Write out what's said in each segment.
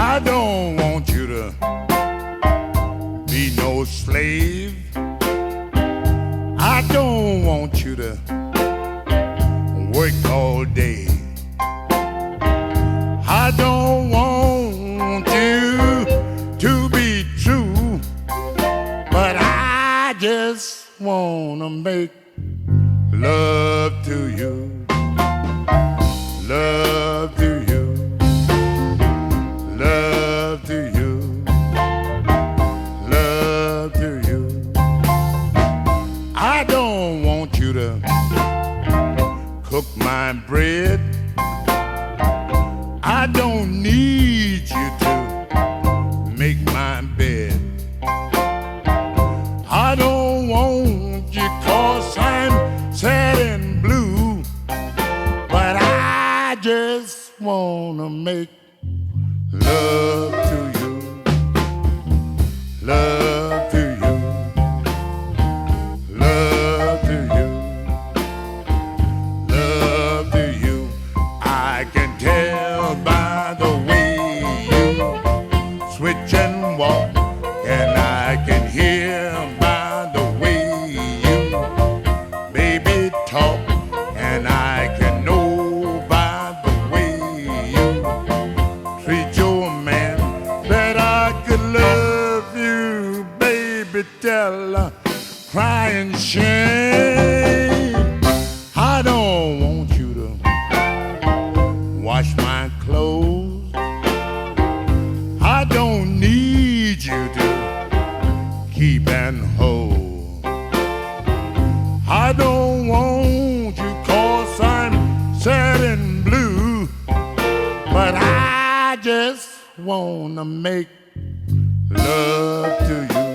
I don't want you to be no slave. I don't want you to work all day. I don't want you to be true, but I just wanna make love to you. Cook my bread. I don't need you to make my bed. I don't want you cause I'm sad and blue. But I just wanna make love tell by the way you switch and walk, and I can hear by the way you baby talk, and I can know by the way you treat your man that I could love you, baby. Tell her, crying shame. I don't need you to keep and hold. I don't want you cause I'm sad and blue. But I just wanna make love to you.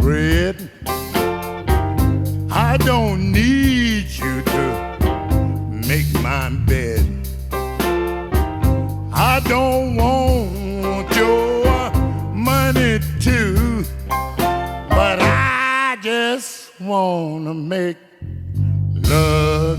Bread. I don't need you to make my bed. I don't want your money too, but I just wanna make love